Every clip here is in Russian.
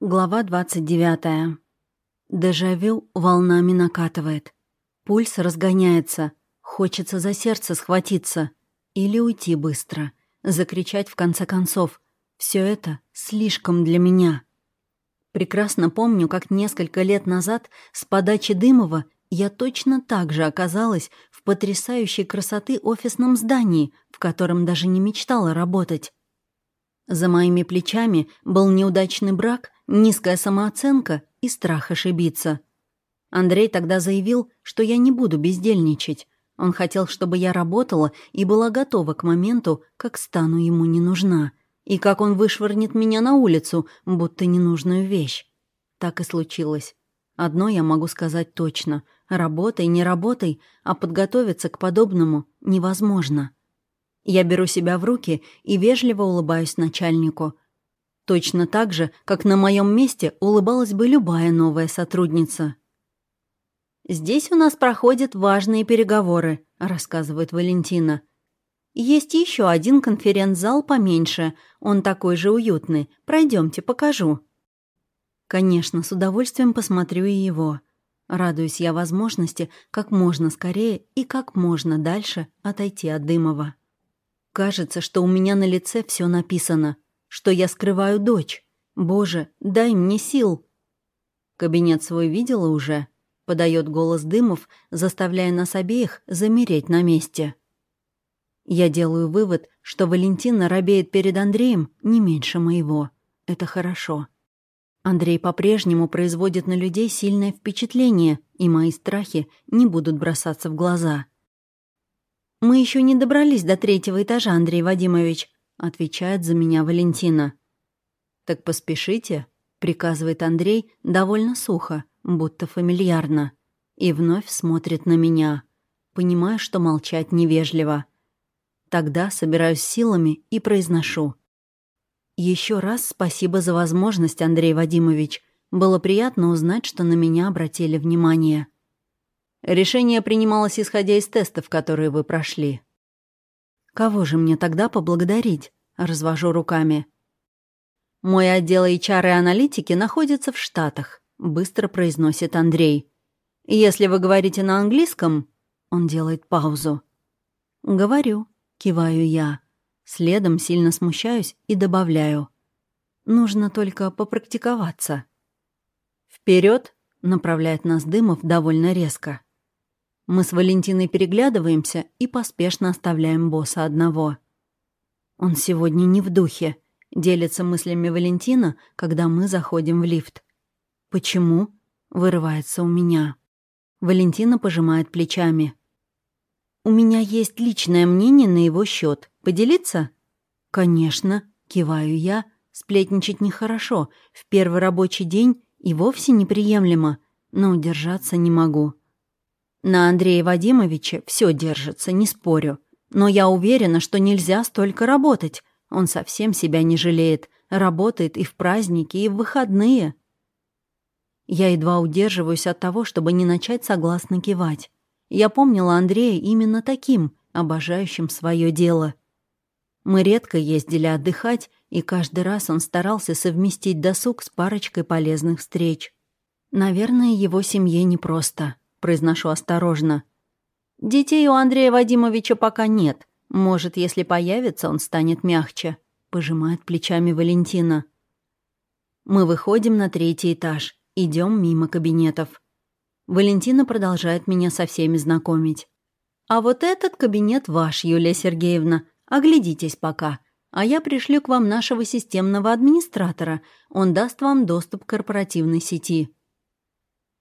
Глава 29. Дежавю волнами накатывает. Пульс разгоняется. Хочется за сердце схватиться. Или уйти быстро. Закричать в конце концов. Все это слишком для меня. Прекрасно помню, как несколько лет назад с подачи Дымова я точно так же оказалась в потрясающей красоты офисном здании, в котором даже не мечтала работать. За моими плечами был неудачный брак, низкая самооценка и страх ошибиться. Андрей тогда заявил, что я не буду бездельничать. Он хотел, чтобы я работала и была готова к моменту, как стану ему не нужна, и как он вышвырнет меня на улицу, будто ненужную вещь. Так и случилось. Одно я могу сказать точно. Работай, не работай, а подготовиться к подобному невозможно. Я беру себя в руки и вежливо улыбаюсь начальнику. Точно так же, как на моем месте улыбалась бы любая новая сотрудница. «Здесь у нас проходят важные переговоры», — рассказывает Валентина. «Есть еще один конференц-зал поменьше, он такой же уютный. Пройдемте, покажу». Конечно, с удовольствием посмотрю и его. Радуюсь я возможности как можно скорее и как можно дальше отойти от Дымова. Кажется, что у меня на лице все написано, что я скрываю дочь. Боже, дай мне сил. Кабинет свой видела уже? Подает голос Дымов, заставляя нас обеих замереть на месте. Я делаю вывод, что Валентина робеет перед Андреем не меньше моего. Это хорошо. Андрей по-прежнему производит на людей сильное впечатление, и мои страхи не будут бросаться в глаза. «Мы еще не добрались до третьего этажа, Андрей Вадимович», — отвечает за меня Валентина. «Так поспешите», — приказывает Андрей довольно сухо, будто фамильярно, и вновь смотрит на меня, понимая, что молчать невежливо. Тогда собираюсь силами и произношу. Еще раз спасибо за возможность, Андрей Вадимович. Было приятно узнать, что на меня обратили внимание». Решение принималось исходя из тестов, которые вы прошли. Кого же мне тогда поблагодарить? Развожу руками. Мой отдел HR и аналитики находится в Штатах, быстро произносит Андрей. Если вы говорите на английском, он делает паузу. Говорю, киваю я. Следом сильно смущаюсь и добавляю. Нужно только попрактиковаться. Вперед, направляет нас Дымов довольно резко. Мы с Валентиной переглядываемся и поспешно оставляем босса одного. Он сегодня не в духе, делится мыслями Валентина, когда мы заходим в лифт. «Почему?» — вырывается у меня. Валентина пожимает плечами. «У меня есть личное мнение на его счет. Поделиться?» «Конечно», — киваю я. «Сплетничать нехорошо. В первый рабочий день и вовсе неприемлемо, но удержаться не могу». На Андрея Вадимовича все держится, не спорю. Но я уверена, что нельзя столько работать. Он совсем себя не жалеет. Работает и в праздники, и в выходные. Я едва удерживаюсь от того, чтобы не начать согласно кивать. Я помнила Андрея именно таким, обожающим свое дело. Мы редко ездили отдыхать, и каждый раз он старался совместить досуг с парочкой полезных встреч. Наверное, его семье непросто. — произношу осторожно. «Детей у Андрея Вадимовича пока нет. Может, если появится, он станет мягче», — пожимает плечами Валентина. Мы выходим на третий этаж, идем мимо кабинетов. Валентина продолжает меня со всеми знакомить. «А вот этот кабинет ваш, Юлия Сергеевна. Оглядитесь пока. А я пришлю к вам нашего системного администратора. Он даст вам доступ к корпоративной сети».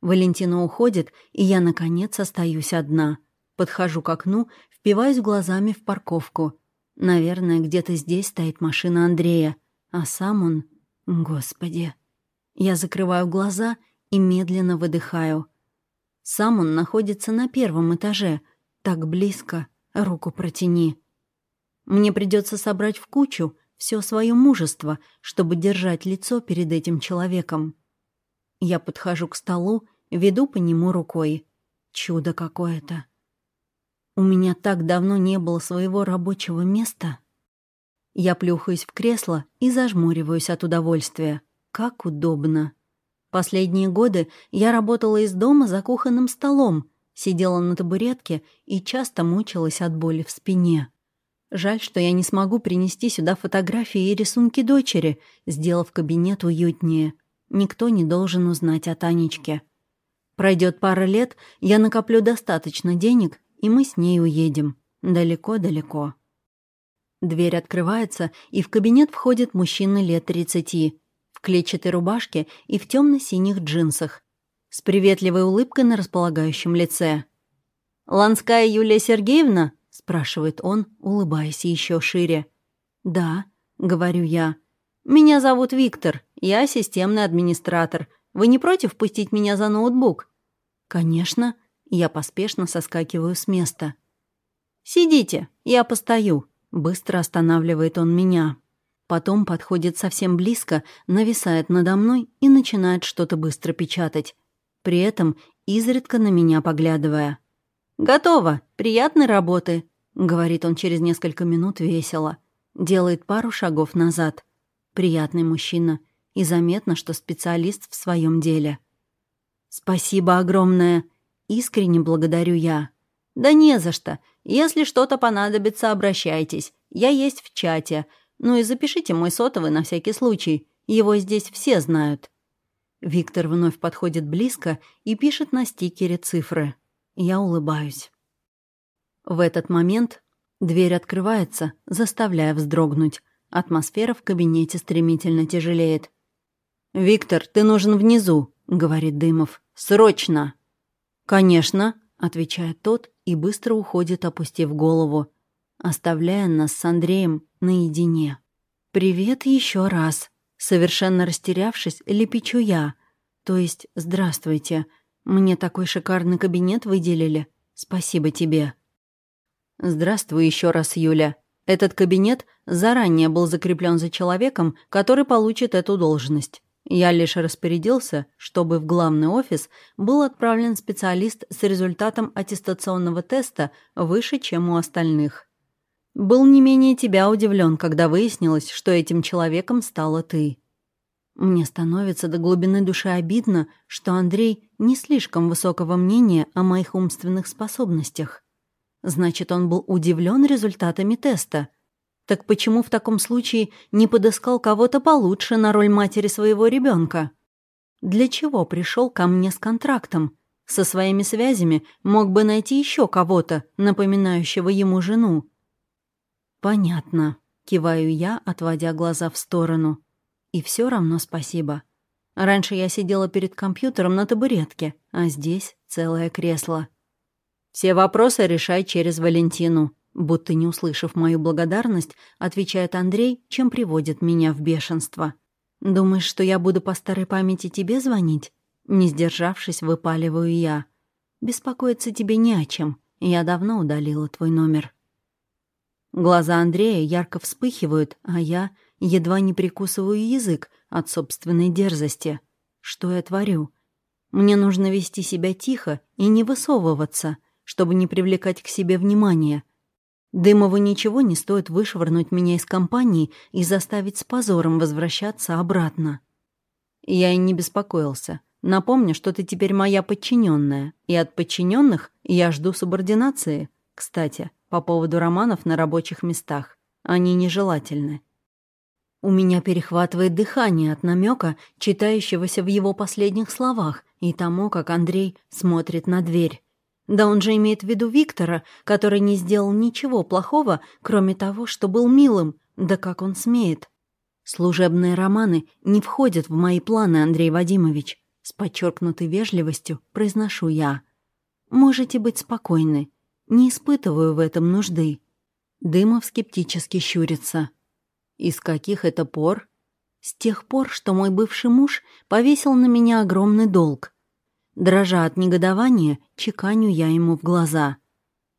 Валентина уходит, и я, наконец, остаюсь одна. Подхожу к окну, впиваюсь глазами в парковку. Наверное, где-то здесь стоит машина Андрея, а сам он... Господи. Я закрываю глаза и медленно выдыхаю. Сам он находится на первом этаже. Так близко. Руку протяни. Мне придется собрать в кучу все свое мужество, чтобы держать лицо перед этим человеком. Я подхожу к столу, веду по нему рукой. Чудо какое-то. У меня так давно не было своего рабочего места. Я плюхаюсь в кресло и зажмуриваюсь от удовольствия. Как удобно. Последние годы я работала из дома за кухонным столом, сидела на табуретке и часто мучилась от боли в спине. Жаль, что я не смогу принести сюда фотографии и рисунки дочери, сделав кабинет уютнее. Никто не должен узнать о Танечке. Пройдет пара лет, я накоплю достаточно денег, и мы с ней уедем. Далеко-далеко. Дверь открывается, и в кабинет входит мужчина лет тридцати, в клетчатой рубашке и в темно синих джинсах, с приветливой улыбкой на располагающем лице. «Ланская Юлия Сергеевна?» — спрашивает он, улыбаясь еще шире. «Да», — говорю я. «Меня зовут Виктор, я системный администратор. Вы не против пустить меня за ноутбук?» «Конечно». Я поспешно соскакиваю с места. «Сидите, я постою», — быстро останавливает он меня. Потом подходит совсем близко, нависает надо мной и начинает что-то быстро печатать. При этом изредка на меня поглядывая. «Готово! Приятной работы!» — говорит он через несколько минут весело. Делает пару шагов назад. Приятный мужчина. И заметно, что специалист в своем деле. «Спасибо огромное!» Искренне благодарю я. «Да не за что. Если что-то понадобится, обращайтесь. Я есть в чате. Ну и запишите мой сотовый на всякий случай. Его здесь все знают». Виктор вновь подходит близко и пишет на стикере цифры. Я улыбаюсь. В этот момент дверь открывается, заставляя вздрогнуть. Атмосфера в кабинете стремительно тяжелеет. «Виктор, ты нужен внизу», — говорит Дымов. «Срочно!» «Конечно», — отвечает тот и быстро уходит, опустив голову, оставляя нас с Андреем наедине. «Привет еще раз», — совершенно растерявшись, лепечу я. «То есть, здравствуйте. Мне такой шикарный кабинет выделили. Спасибо тебе». «Здравствуй еще раз, Юля. Этот кабинет заранее был закреплен за человеком, который получит эту должность. Я лишь распорядился, чтобы в главный офис был отправлен специалист с результатом аттестационного теста выше, чем у остальных. Был не менее тебя удивлен, когда выяснилось, что этим человеком стала ты. Мне становится до глубины души обидно, что Андрей не слишком высокого мнения о моих умственных способностях. Значит, он был удивлен результатами теста — так почему в таком случае не подыскал кого-то получше на роль матери своего ребенка? Для чего пришел ко мне с контрактом? Со своими связями мог бы найти еще кого-то, напоминающего ему жену. Понятно, киваю я, отводя глаза в сторону. И все равно спасибо. Раньше я сидела перед компьютером на табуретке, а здесь целое кресло. Все вопросы решай через Валентину, Будто не услышав мою благодарность, отвечает Андрей, чем приводит меня в бешенство. «Думаешь, что я буду по старой памяти тебе звонить?» Не сдержавшись, выпаливаю я. «Беспокоиться тебе не о чем. Я давно удалила твой номер». Глаза Андрея ярко вспыхивают, а я едва не прикусываю язык от собственной дерзости. Что я творю? Мне нужно вести себя тихо и не высовываться, чтобы не привлекать к себе внимания, Дымову ничего не стоит вышвырнуть меня из компании и заставить с позором возвращаться обратно. Я и не беспокоился. Напомню, что ты теперь моя подчиненная, и от подчиненных я жду субординации. Кстати, по поводу романов на рабочих местах. Они нежелательны. У меня перехватывает дыхание от намека, читающегося в его последних словах, и тому, как Андрей смотрит на дверь. Да он же имеет в виду Виктора, который не сделал ничего плохого, кроме того, что был милым. Да как он смеет? Служебные романы не входят в мои планы, Андрей Вадимович. С подчеркнутой вежливостью произношу я. Можете быть спокойны. Не испытываю в этом нужды. Дымов скептически щурится. Из каких это пор? С тех пор, что мой бывший муж повесил на меня огромный долг — Дрожа от негодования, чеканю я ему в глаза.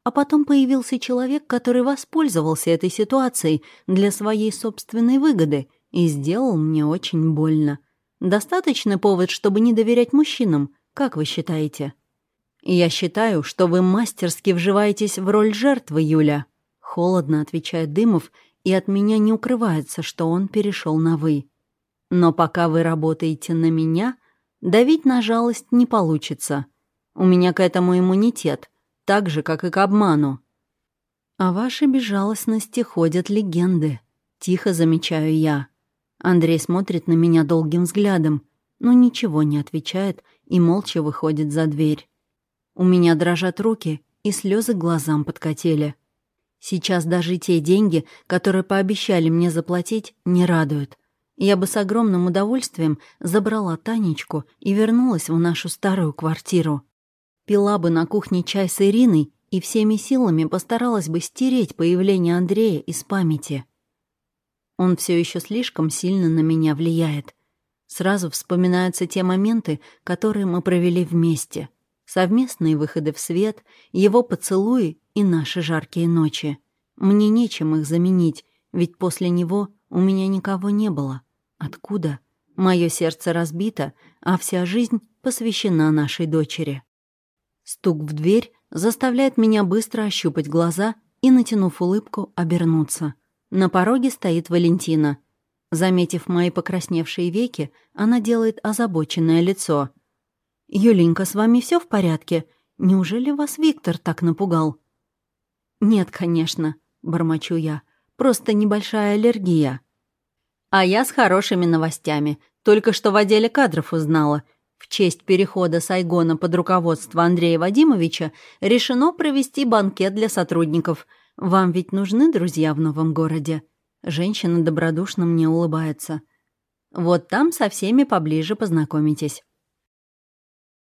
А потом появился человек, который воспользовался этой ситуацией для своей собственной выгоды и сделал мне очень больно. Достаточный повод, чтобы не доверять мужчинам, как вы считаете? Я считаю, что вы мастерски вживаетесь в роль жертвы, Юля. Холодно отвечает Дымов, и от меня не укрывается, что он перешел на «вы». Но пока вы работаете на меня, давить на жалость не получится. У меня к этому иммунитет, так же, как и к обману. О вашей безжалостности ходят легенды, тихо замечаю я. Андрей смотрит на меня долгим взглядом, но ничего не отвечает и молча выходит за дверь. У меня дрожат руки, и слезы глазам подкатили. Сейчас даже те деньги, которые пообещали мне заплатить, не радуют. Я бы с огромным удовольствием забрала Танечку и вернулась в нашу старую квартиру. Пила бы на кухне чай с Ириной и всеми силами постаралась бы стереть появление Андрея из памяти. Он все еще слишком сильно на меня влияет. Сразу вспоминаются те моменты, которые мы провели вместе. Совместные выходы в свет, его поцелуи и наши жаркие ночи. Мне нечем их заменить, ведь после него у меня никого не было. Откуда? Мое сердце разбито, а вся жизнь посвящена нашей дочери. Стук в дверь заставляет меня быстро ощупать глаза и, натянув улыбку, обернуться. На пороге стоит Валентина. Заметив мои покрасневшие веки, она делает озабоченное лицо. «Юленька, с вами все в порядке? Неужели вас Виктор так напугал?» «Нет, конечно», — бормочу я. «Просто небольшая аллергия». А я с хорошими новостями. Только что в отделе кадров узнала. В честь перехода Сайгона под руководство Андрея Вадимовича решено провести банкет для сотрудников. Вам ведь нужны друзья в новом городе?» Женщина добродушно мне улыбается. «Вот там со всеми поближе познакомитесь».